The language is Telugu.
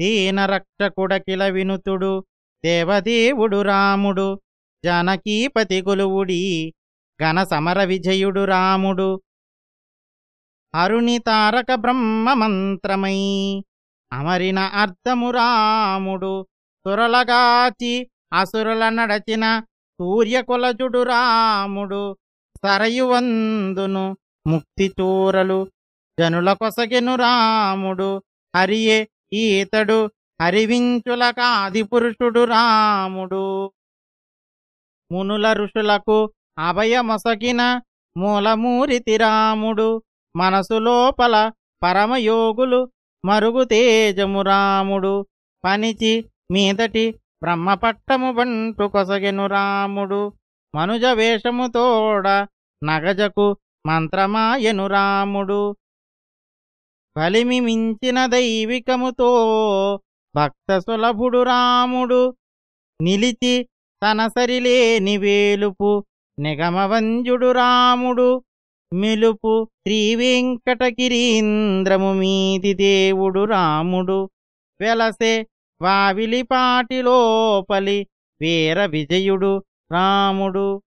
దీన రక్షకుడకిల వినుతుడు దేవదేవుడు రాముడు జానకీపతి కొలువుడి ఘన సమర విజయుడు రాముడు. అరుణి తారక బ్రహ్మ మంత్రమై అమరిన అర్థము రాముడు. సురలగాచి అసురుల నడచిన సూర్యకులజుడు రాముడు. సరయువందును ముక్తి చూరలు జనుల కొసగెను రాముడు. హరియే ఈతడు హరివించులక ఆదిపురుషుడు రాముడు. మునుల ఋషులకు అభయమొసగిన మూలమూరితి రాముడు. మనసు లోపల పరమయోగులు మరుగు తేజము రాముడు. పనిచి మీదటి బ్రహ్మపట్టము బంటు కొసగెను రాముడు. మనుజ వేషము తోడ నగజకు మంత్రమాయను రాముడు. బలిమి మించిన దైవికముతో భక్త సులభుడు రాముడు నిలిచి తనసరిలేని వేలుపు నిగమవంజుడు రాముడు మెలుపు శ్రీవెంకటగిరీంద్రము మీది దేవుడు రాముడు వెలసే వావిలిపాటిలోపలి వీర విజయుడు రాముడు.